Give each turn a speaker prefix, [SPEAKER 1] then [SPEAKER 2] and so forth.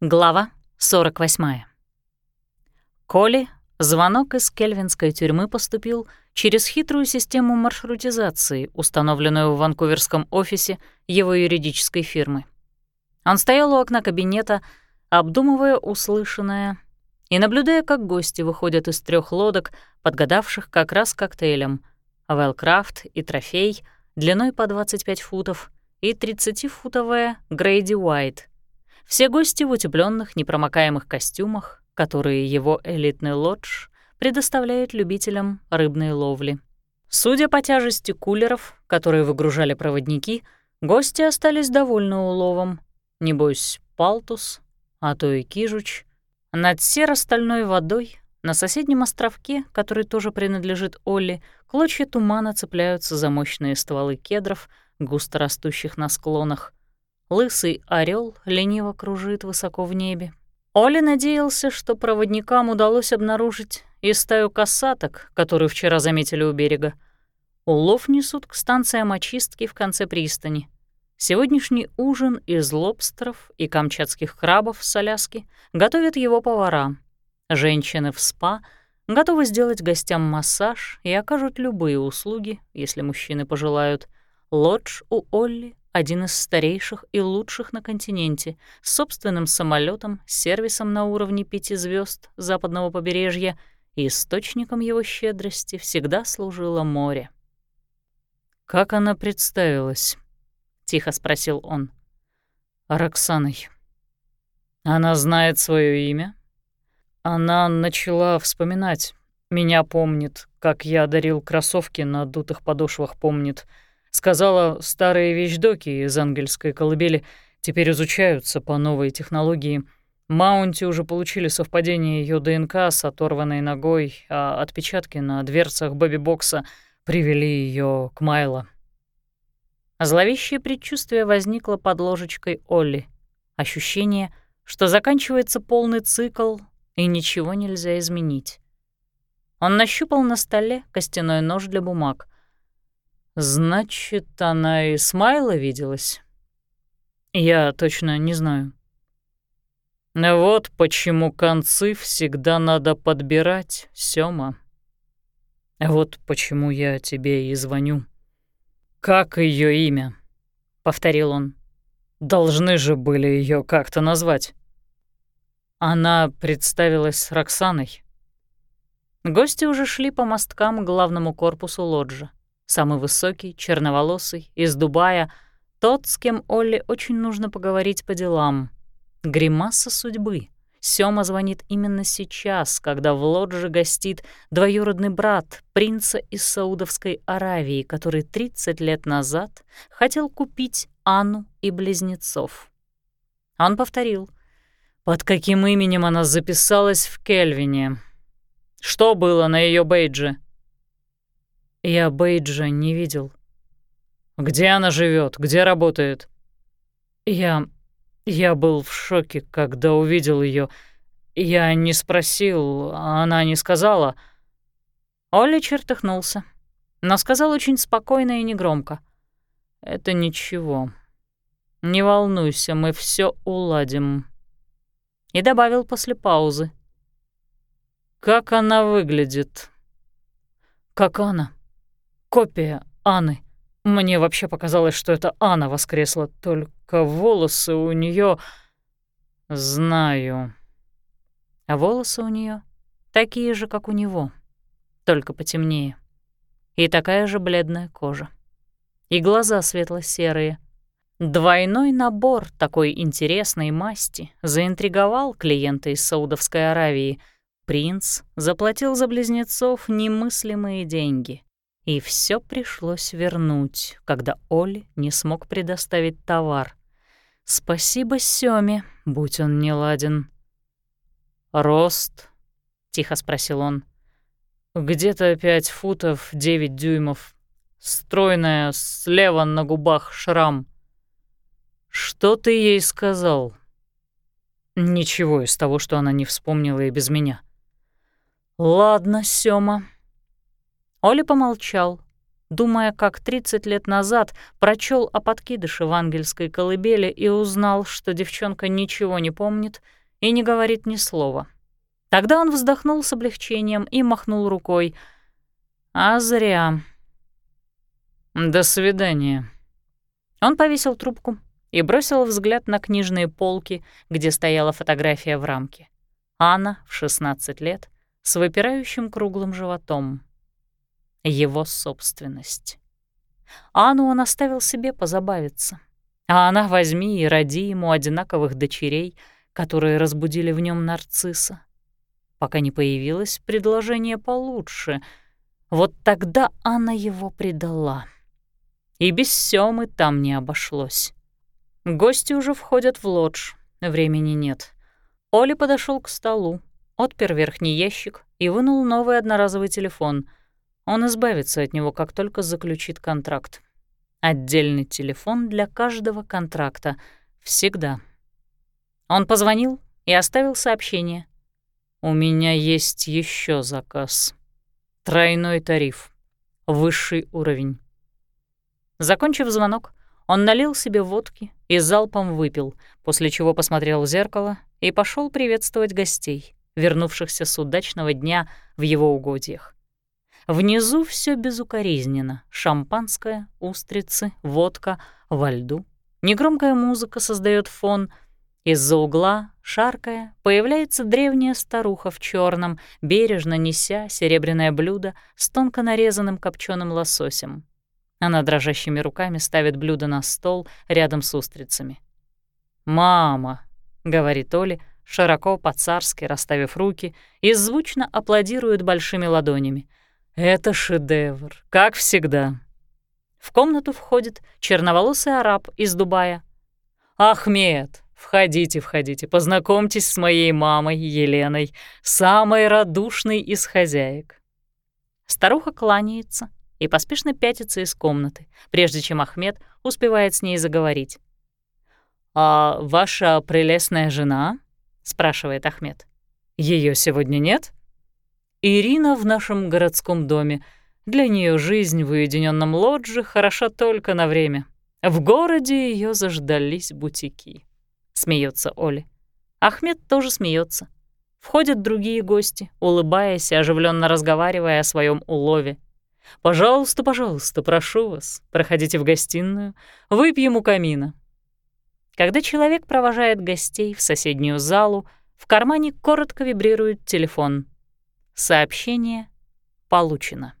[SPEAKER 1] Глава 48. Коли звонок из кельвинской тюрьмы поступил через хитрую систему маршрутизации, установленную в ванкуверском офисе его юридической фирмы. Он стоял у окна кабинета, обдумывая услышанное и наблюдая, как гости выходят из трех лодок, подгадавших как раз коктейлем «Велкрафт» и «Трофей» длиной по 25 футов и 30-футовая «Грейди Уайт» Все гости в утепленных непромокаемых костюмах, которые его элитный лодж предоставляет любителям рыбной ловли. Судя по тяжести кулеров, которые выгружали проводники, гости остались довольны уловом. Небось, палтус, а то и кижуч. Над серо-стальной водой на соседнем островке, который тоже принадлежит Олли, клочья тумана цепляются за мощные стволы кедров, густо растущих на склонах. Лысый орел лениво кружит высоко в небе. Оля надеялся, что проводникам удалось обнаружить и стаю косаток, которую вчера заметили у берега. Улов несут к станциям очистки в конце пристани. Сегодняшний ужин из лобстеров и камчатских крабов с Аляски готовят его повара. Женщины в спа готовы сделать гостям массаж и окажут любые услуги, если мужчины пожелают. Лодж у Олли один из старейших и лучших на континенте, с собственным самолетом, сервисом на уровне пяти звезд западного побережья, и источником его щедрости всегда служило море. «Как она представилась?» — тихо спросил он. «Роксаной. Она знает свое имя?» Она начала вспоминать. Меня помнит, как я дарил кроссовки на дутых подошвах помнит — Сказала, старые вещдоки из ангельской колыбели теперь изучаются по новой технологии. Маунти уже получили совпадение ее ДНК с оторванной ногой, а отпечатки на дверцах бэби-бокса привели ее к Майло. Зловещее предчувствие возникло под ложечкой Олли. Ощущение, что заканчивается полный цикл, и ничего нельзя изменить. Он нащупал на столе костяной нож для бумаг — Значит, она и с Майло виделась? Я точно не знаю. Вот почему концы всегда надо подбирать, Сёма. Вот почему я тебе и звоню. Как ее имя? повторил он. Должны же были ее как-то назвать. Она представилась Роксаной. Гости уже шли по мосткам к главному корпусу лоджа самый высокий, черноволосый, из Дубая, тот, с кем Олли очень нужно поговорить по делам. Гримаса судьбы. Сёма звонит именно сейчас, когда в лодже гостит двоюродный брат принца из Саудовской Аравии, который 30 лет назад хотел купить Анну и близнецов. Он повторил, под каким именем она записалась в Кельвине. Что было на ее бейдже? Я Бейджа не видел. Где она живет? Где работает? Я... я был в шоке, когда увидел ее. Я не спросил, она не сказала. Оля чертыхнулся, но сказал очень спокойно и негромко. «Это ничего. Не волнуйся, мы все уладим». И добавил после паузы. «Как она выглядит?» «Как она?» Копия Анны. Мне вообще показалось, что это Анна воскресла, только волосы у нее. Знаю. А волосы у нее такие же, как у него, только потемнее. И такая же бледная кожа. И глаза светло-серые. Двойной набор такой интересной масти заинтриговал клиента из Саудовской Аравии. Принц заплатил за близнецов немыслимые деньги — и все пришлось вернуть, когда Оли не смог предоставить товар. Спасибо Сёме, будь он не ладен. «Рост?» — тихо спросил он. «Где-то пять футов девять дюймов. Стройная, слева на губах шрам. Что ты ей сказал?» Ничего из того, что она не вспомнила и без меня. «Ладно, Сёма, Оля помолчал, думая, как 30 лет назад прочел о подкидыше в ангельской колыбели и узнал, что девчонка ничего не помнит и не говорит ни слова. Тогда он вздохнул с облегчением и махнул рукой. «А зря». «До свидания». Он повесил трубку и бросил взгляд на книжные полки, где стояла фотография в рамке. Анна в 16 лет с выпирающим круглым животом. Его собственность. Анну он оставил себе позабавиться. А она возьми и роди ему одинаковых дочерей, которые разбудили в нем нарцисса. Пока не появилось предложение получше. Вот тогда Анна его предала. И без Сёмы там не обошлось. Гости уже входят в лодж, времени нет. Оля подошел к столу, отпер верхний ящик и вынул новый одноразовый телефон. Он избавится от него, как только заключит контракт. Отдельный телефон для каждого контракта. Всегда. Он позвонил и оставил сообщение. «У меня есть еще заказ. Тройной тариф. Высший уровень». Закончив звонок, он налил себе водки и залпом выпил, после чего посмотрел в зеркало и пошел приветствовать гостей, вернувшихся с удачного дня в его угодьях. Внизу все безукоризненно. Шампанское, устрицы, водка, во льду. Негромкая музыка создает фон. Из-за угла, шаркая, появляется древняя старуха в черном, бережно неся серебряное блюдо с тонко нарезанным копченым лососем. Она дрожащими руками ставит блюдо на стол рядом с устрицами. «Мама», — говорит Оля, широко по-царски расставив руки, и звучно аплодирует большими ладонями. «Это шедевр, как всегда». В комнату входит черноволосый араб из Дубая. «Ахмед, входите, входите, познакомьтесь с моей мамой Еленой, самой радушной из хозяек». Старуха кланяется, и поспешно пятится из комнаты, прежде чем Ахмед успевает с ней заговорить. «А ваша прелестная жена?» — спрашивает Ахмед. Ее сегодня нет?» «Ирина в нашем городском доме. Для нее жизнь в уединенном лодже хороша только на время. В городе ее заждались бутики», — смеется Оля. Ахмед тоже смеется. Входят другие гости, улыбаясь и оживленно разговаривая о своем улове. Пожалуйста, пожалуйста, прошу вас, проходите в гостиную, выпьем у камина». Когда человек провожает гостей в соседнюю залу, в кармане коротко вибрирует телефон. Сообщение получено.